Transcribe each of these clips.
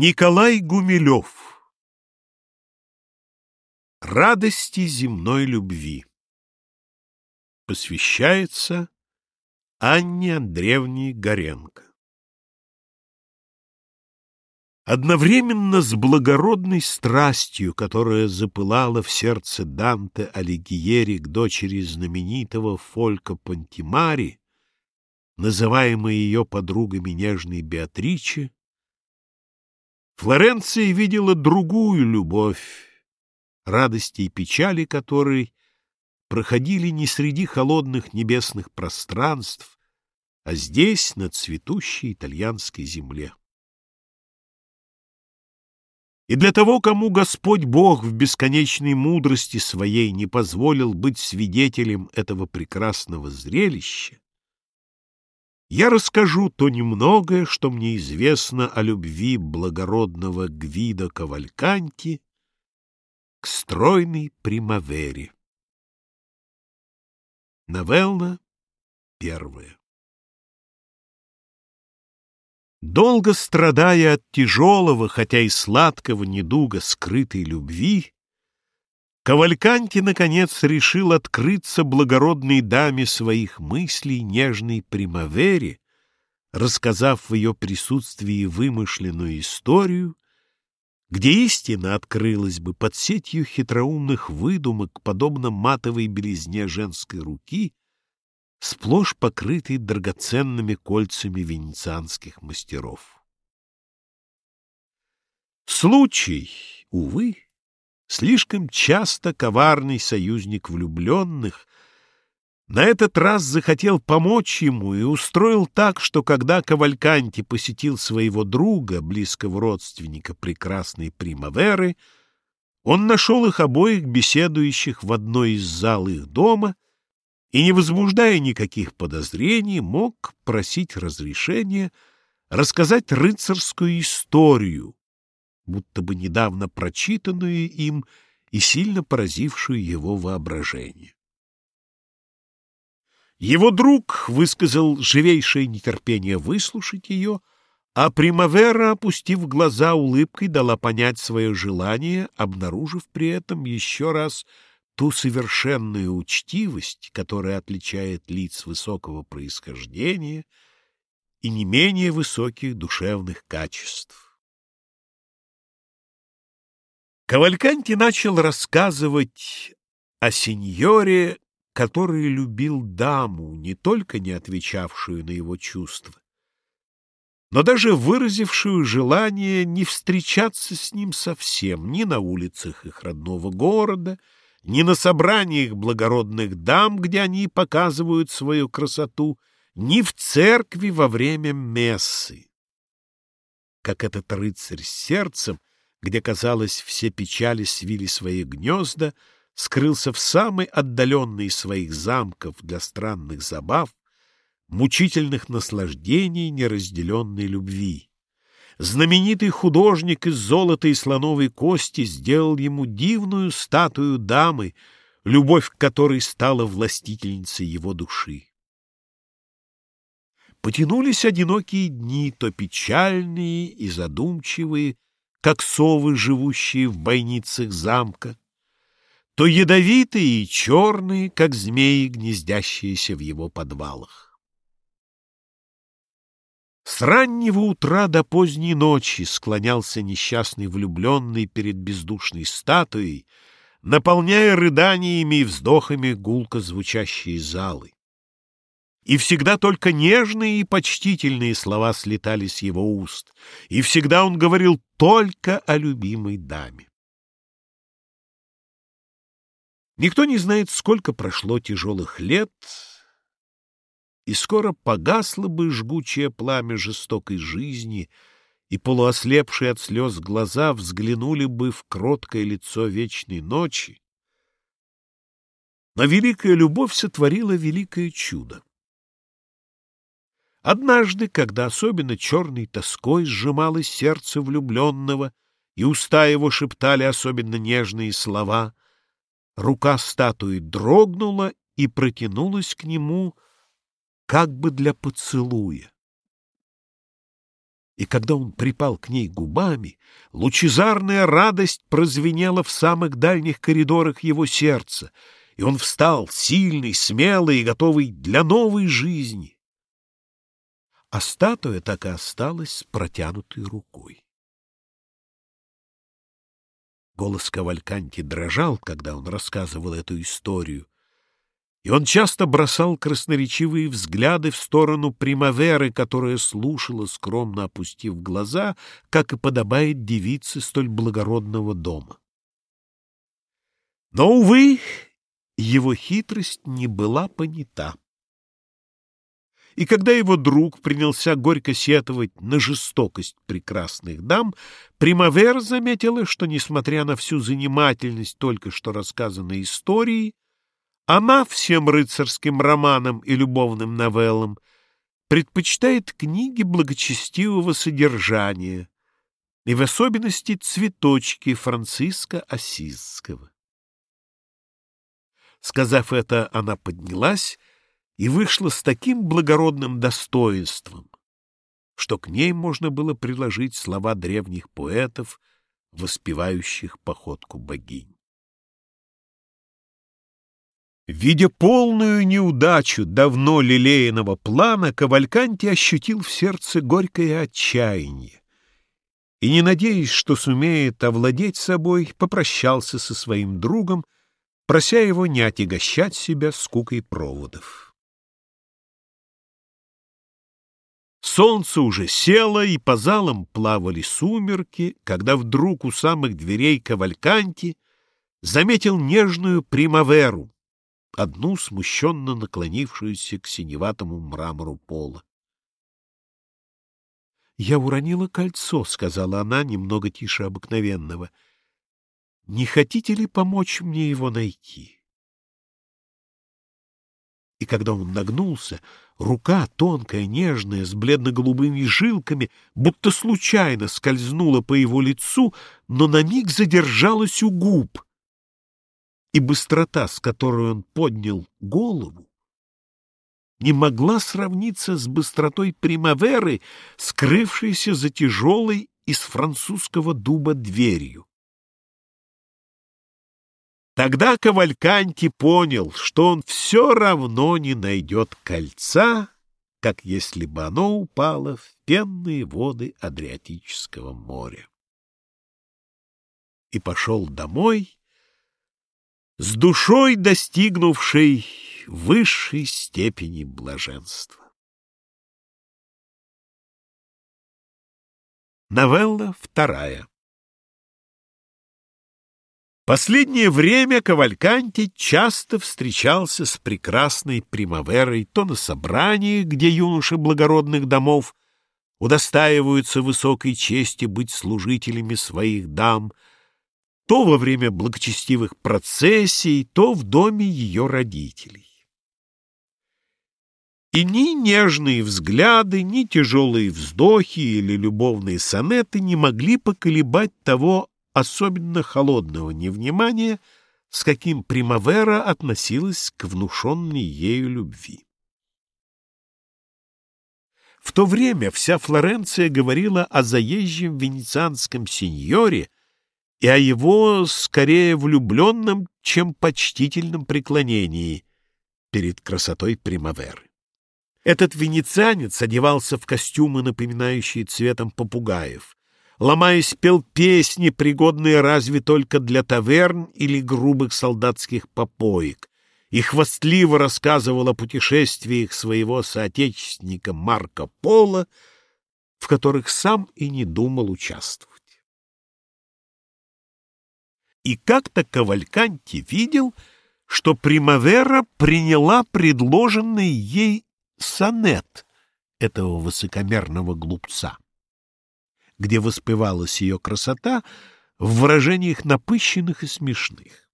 Николай Гумилев. Радости земной любви Посвящается Анне Андреевне Горенко. Одновременно с благородной страстью, которая запылала в сердце Данте Алигьери к дочери знаменитого Фолька Пантимари, называемой ее подругами нежной Беатриче, Флоренция видела другую любовь, радости и печали которой проходили не среди холодных небесных пространств, а здесь, на цветущей итальянской земле. И для того, кому Господь Бог в бесконечной мудрости своей не позволил быть свидетелем этого прекрасного зрелища, я расскажу то немногое, что мне известно о любви благородного Гвида Кавальканти к стройной примавере. Новелла первая Долго страдая от тяжелого, хотя и сладкого недуга скрытой любви, Кавальканти, наконец, решил открыться благородной даме своих мыслей, нежной примавере, рассказав в ее присутствии вымышленную историю, где истина открылась бы под сетью хитроумных выдумок, подобно матовой белизне женской руки, сплошь покрытой драгоценными кольцами венецианских мастеров. Случай, увы, слишком часто коварный союзник влюбленных, на этот раз захотел помочь ему и устроил так, что когда Кавальканти посетил своего друга, близкого родственника прекрасной Примаверы, он нашел их обоих беседующих в одной из зал их дома и, не возбуждая никаких подозрений, мог просить разрешения рассказать рыцарскую историю, будто бы недавно прочитанную им и сильно поразившую его воображение. Его друг высказал живейшее нетерпение выслушать ее, а Примавера, опустив глаза улыбкой, дала понять свое желание, обнаружив при этом еще раз ту совершенную учтивость, которая отличает лиц высокого происхождения и не менее высоких душевных качеств. Кавальканти начал рассказывать о сеньоре, который любил даму, не только не отвечавшую на его чувства, но даже выразившую желание не встречаться с ним совсем ни на улицах их родного города, ни на собраниях благородных дам, где они показывают свою красоту, ни в церкви во время мессы. Как этот рыцарь с сердцем где, казалось, все печали свили свои гнезда, скрылся в самый отдаленный из своих замков для странных забав, мучительных наслаждений неразделенной любви. Знаменитый художник из золота и слоновой кости сделал ему дивную статую дамы, любовь к которой стала властительницей его души. Потянулись одинокие дни, то печальные и задумчивые, как совы, живущие в бойницах замка, то ядовитые и черные, как змеи, гнездящиеся в его подвалах. С раннего утра до поздней ночи склонялся несчастный влюбленный перед бездушной статуей, наполняя рыданиями и вздохами гулко звучащие залы и всегда только нежные и почтительные слова слетали с его уст, и всегда он говорил только о любимой даме. Никто не знает, сколько прошло тяжелых лет, и скоро погасло бы жгучее пламя жестокой жизни, и полуослепшие от слез глаза взглянули бы в кроткое лицо вечной ночи. Но великая любовь сотворила великое чудо. Однажды, когда особенно черной тоской сжималось сердце влюбленного, и уста его шептали особенно нежные слова, рука статуи дрогнула и протянулась к нему как бы для поцелуя. И когда он припал к ней губами, лучезарная радость прозвенела в самых дальних коридорах его сердца, и он встал сильный, смелый и готовый для новой жизни. А статуя так и осталась с протянутой рукой. Голос Кавальканти дрожал, когда он рассказывал эту историю, и он часто бросал красноречивые взгляды в сторону примаверы, которая слушала, скромно опустив глаза, как и подобает девице столь благородного дома. Но, увы, его хитрость не была понята. И когда его друг принялся горько сетовать на жестокость прекрасных дам, Примавер заметила, что, несмотря на всю занимательность только что рассказанной истории, она всем рыцарским романам и любовным новеллам предпочитает книги благочестивого содержания, и в особенности цветочки Франциска Осизского. Сказав это, она поднялась и вышла с таким благородным достоинством, что к ней можно было приложить слова древних поэтов, воспевающих походку богинь. Видя полную неудачу давно лелеянного плана, Кавальканти ощутил в сердце горькое отчаяние и, не надеясь, что сумеет овладеть собой, попрощался со своим другом, прося его не отягощать себя скукой проводов. Солнце уже село, и по залам плавали сумерки, когда вдруг у самых дверей Кавальканти заметил нежную примаверу, одну смущенно наклонившуюся к синеватому мрамору пола. «Я уронила кольцо», — сказала она немного тише обыкновенного. «Не хотите ли помочь мне его найти?» И когда он нагнулся, рука, тонкая, нежная, с бледно-голубыми жилками, будто случайно скользнула по его лицу, но на миг задержалась у губ — и быстрота, с которой он поднял голову, не могла сравниться с быстротой примаверы, скрывшейся за тяжелой из французского дуба дверью. Тогда Кавальканти понял, что он все равно не найдет кольца, как если бы оно упало в пенные воды Адриатического моря. И пошел домой, с душой достигнувшей высшей степени блаженства. Новелла вторая Последнее время Кавальканти часто встречался с прекрасной примаверой то на собраниях, где юноши благородных домов удостаиваются высокой чести быть служителями своих дам — то во время благочестивых процессий, то в доме ее родителей. И ни нежные взгляды, ни тяжелые вздохи или любовные сонеты не могли поколебать того особенно холодного невнимания, с каким Примавера относилась к внушенной ею любви. В то время вся Флоренция говорила о заезжем венецианском сеньоре, и о его скорее влюбленном, чем почтительном преклонении перед красотой примаверы. Этот венецианец одевался в костюмы, напоминающие цветом попугаев, ломаясь пел песни, пригодные разве только для таверн или грубых солдатских попоек, и хвастливо рассказывал о путешествиях своего соотечественника Марка Пола, в которых сам и не думал участвовать. И как-то Кавальканти видел, что Примавера приняла предложенный ей сонет этого высокомерного глупца, где воспевалась ее красота в выражениях напыщенных и смешных.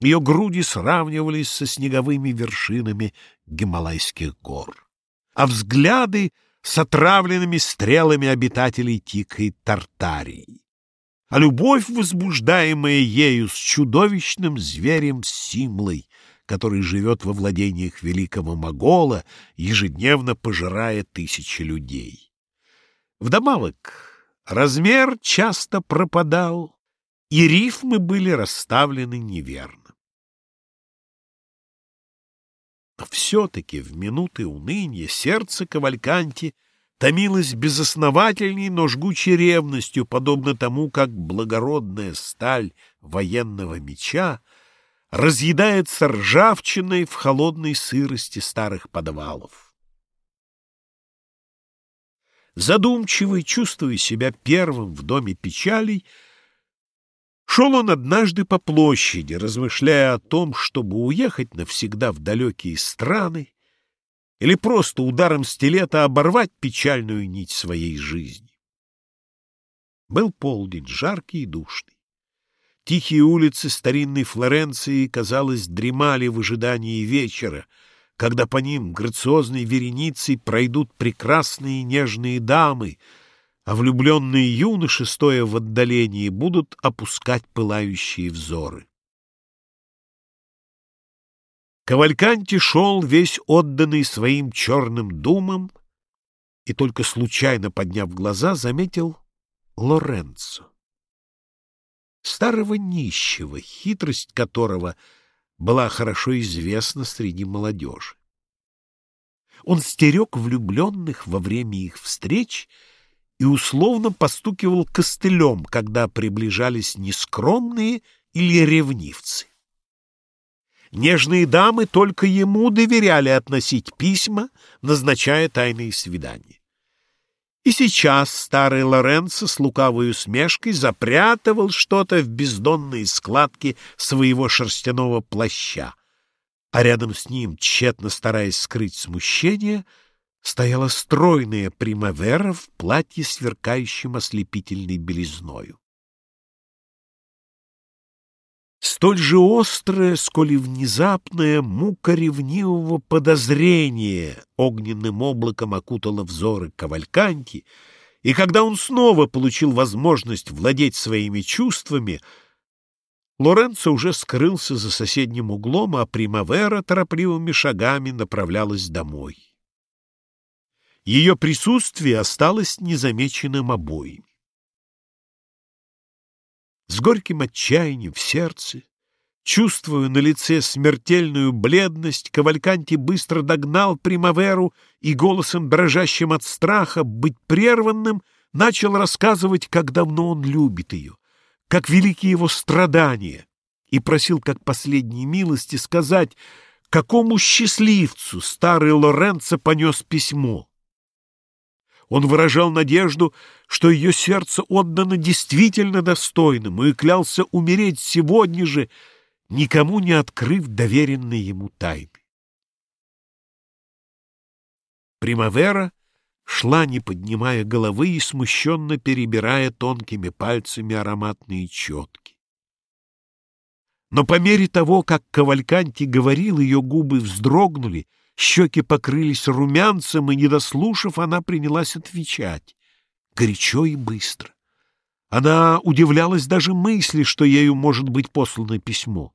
Ее груди сравнивались со снеговыми вершинами Гималайских гор, а взгляды — с отравленными стрелами обитателей Тикой Тартарии а любовь, возбуждаемая ею с чудовищным зверем Симлой, который живет во владениях великого Могола, ежедневно пожирая тысячи людей. Вдобавок, размер часто пропадал, и рифмы были расставлены неверно. Но все-таки в минуты уныния сердце Кавальканти томилось безосновательней, но жгучей ревностью, подобно тому, как благородная сталь военного меча разъедается ржавчиной в холодной сырости старых подвалов. Задумчивый, чувствуя себя первым в доме печалей, Шел он однажды по площади, размышляя о том, чтобы уехать навсегда в далекие страны или просто ударом стилета оборвать печальную нить своей жизни. Был полдень, жаркий и душный. Тихие улицы старинной Флоренции, казалось, дремали в ожидании вечера, когда по ним грациозной вереницей пройдут прекрасные нежные дамы — а влюбленные юноши, стоя в отдалении, будут опускать пылающие взоры. Кавальканти шел весь отданный своим черным думам и, только случайно подняв глаза, заметил Лоренцо. Старого нищего, хитрость которого была хорошо известна среди молодежи. Он стерег влюбленных во время их встреч — и условно постукивал костылем, когда приближались нескромные или ревнивцы. Нежные дамы только ему доверяли относить письма, назначая тайные свидания. И сейчас старый Лоренцо с лукавой усмешкой запрятывал что-то в бездонные складки своего шерстяного плаща, а рядом с ним, тщетно стараясь скрыть смущение, — стояла стройная примавера в платье, сверкающем ослепительной белизною. Столь же острая, сколь и внезапная мука ревнивого подозрения огненным облаком окутала взоры Кавальканти, и когда он снова получил возможность владеть своими чувствами, Лоренцо уже скрылся за соседним углом, а Примавера торопливыми шагами направлялась домой ее присутствие осталось незамеченным обоими. С горьким отчаянием в сердце, чувствуя на лице смертельную бледность, Кавальканти быстро догнал Примаверу и голосом, дрожащим от страха, быть прерванным, начал рассказывать, как давно он любит ее, как велики его страдания, и просил, как последней милости, сказать, какому счастливцу старый Лоренцо понес письмо. Он выражал надежду, что ее сердце отдано действительно достойному и клялся умереть сегодня же, никому не открыв доверенные ему тайны. Примавера шла, не поднимая головы и смущенно перебирая тонкими пальцами ароматные четки. Но по мере того, как Кавальканти говорил, ее губы вздрогнули, Щеки покрылись румянцем, и, не дослушав, она принялась отвечать. Горячо и быстро. Она удивлялась даже мысли, что ею может быть послано письмо.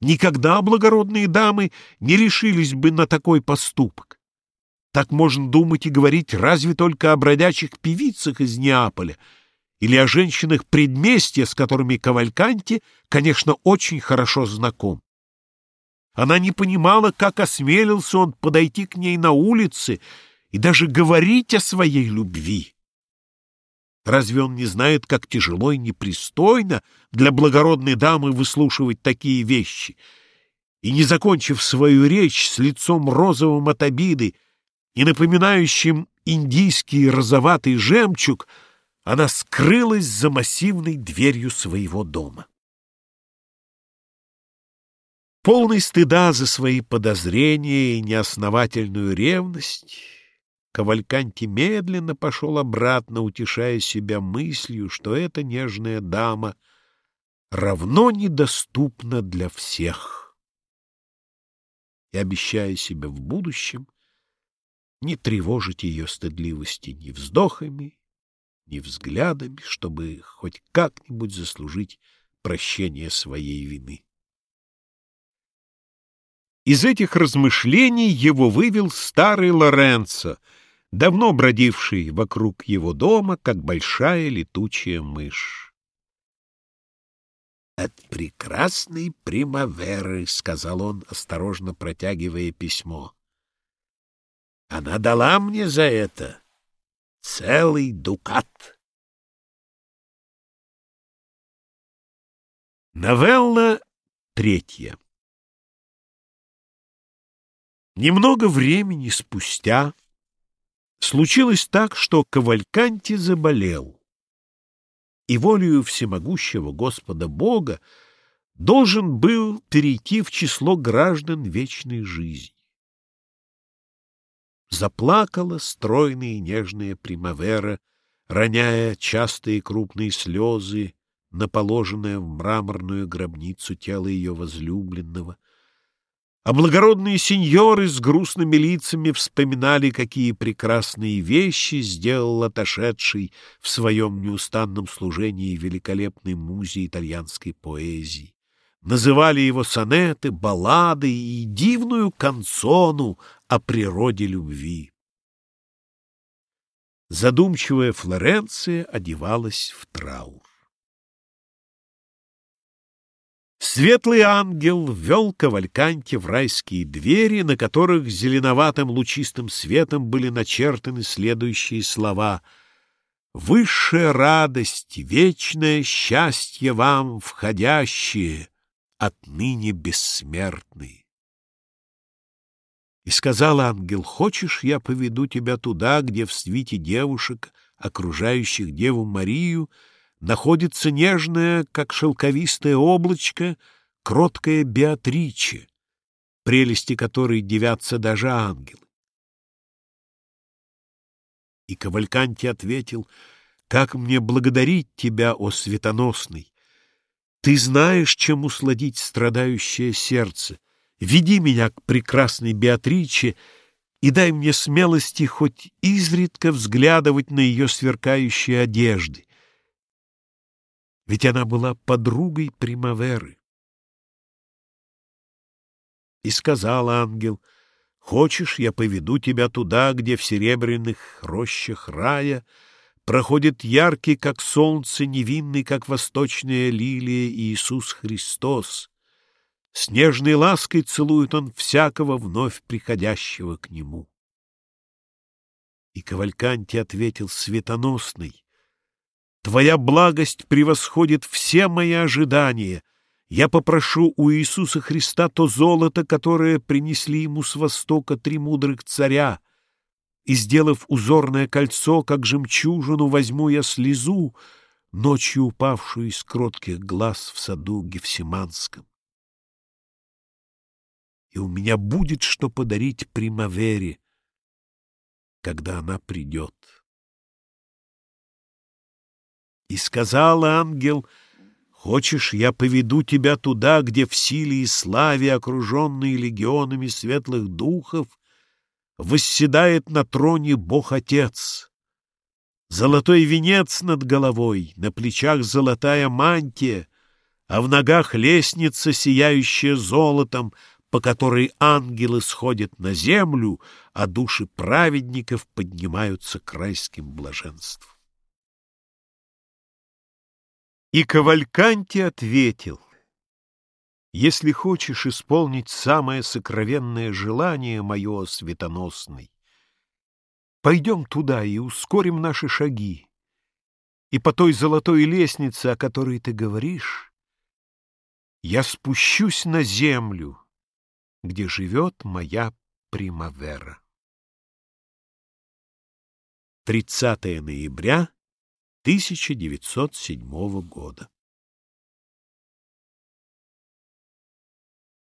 Никогда благородные дамы не решились бы на такой поступок. Так можно думать и говорить разве только о бродячих певицах из Неаполя или о женщинах предместья, с которыми Кавальканти, конечно, очень хорошо знаком. Она не понимала, как осмелился он подойти к ней на улице и даже говорить о своей любви. Разве он не знает, как тяжело и непристойно для благородной дамы выслушивать такие вещи? И, не закончив свою речь с лицом розовым от обиды и напоминающим индийский розоватый жемчуг, она скрылась за массивной дверью своего дома. Полный стыда за свои подозрения и неосновательную ревность, Кавальканти медленно пошел обратно, утешая себя мыслью, что эта нежная дама равно недоступна для всех, и обещая себе в будущем не тревожить ее стыдливости ни вздохами, ни взглядами, чтобы хоть как-нибудь заслужить прощение своей вины. Из этих размышлений его вывел старый Лоренцо, давно бродивший вокруг его дома, как большая летучая мышь. «От прекрасной примаверы», — сказал он, осторожно протягивая письмо. «Она дала мне за это целый дукат». Новелла третья Немного времени спустя случилось так, что Кавальканти заболел, и волею всемогущего Господа Бога должен был перейти в число граждан вечной жизни. Заплакала стройная и нежная примавера, роняя частые крупные слезы на положенное в мраморную гробницу тело ее возлюбленного — а благородные сеньоры с грустными лицами вспоминали, какие прекрасные вещи сделал отошедший в своем неустанном служении великолепной музе итальянской поэзии. Называли его сонеты, баллады и дивную канцону о природе любви. Задумчивая Флоренция одевалась в траур. Светлый ангел ввел Кавальканте в райские двери, на которых зеленоватым лучистым светом были начертаны следующие слова «Высшая радость, вечное счастье вам, входящие, отныне бессмертные». И сказал ангел, «Хочешь, я поведу тебя туда, где в свите девушек, окружающих Деву Марию, — находится нежное, как шелковистое облачко, кроткая Беатриче, прелести которой девятся даже ангелы. И Кавальканти ответил, «Как мне благодарить тебя, о светоносный! Ты знаешь, чем усладить страдающее сердце. Веди меня к прекрасной Беатриче и дай мне смелости хоть изредка взглядывать на ее сверкающие одежды ведь она была подругой Примаверы. И сказал ангел, «Хочешь, я поведу тебя туда, где в серебряных рощах рая проходит яркий, как солнце, невинный, как восточная лилия Иисус Христос. С нежной лаской целует он всякого вновь приходящего к нему». И Кавальканти ответил светоносный, Твоя благость превосходит все мои ожидания. Я попрошу у Иисуса Христа то золото, которое принесли ему с востока три мудрых царя, и, сделав узорное кольцо, как жемчужину, возьму я слезу, ночью упавшую из кротких глаз в саду Гефсиманском. И у меня будет что подарить Примавере, когда она придет. И сказал ангел, «Хочешь, я поведу тебя туда, где в силе и славе, окруженные легионами светлых духов, восседает на троне Бог-Отец. Золотой венец над головой, на плечах золотая мантия, а в ногах лестница, сияющая золотом, по которой ангелы сходят на землю, а души праведников поднимаются к райским блаженствам. И Кавальканти ответил, «Если хочешь исполнить самое сокровенное желание мое, светоносный, пойдем туда и ускорим наши шаги, и по той золотой лестнице, о которой ты говоришь, я спущусь на землю, где живет моя примавера». 30 ноября 1907 года.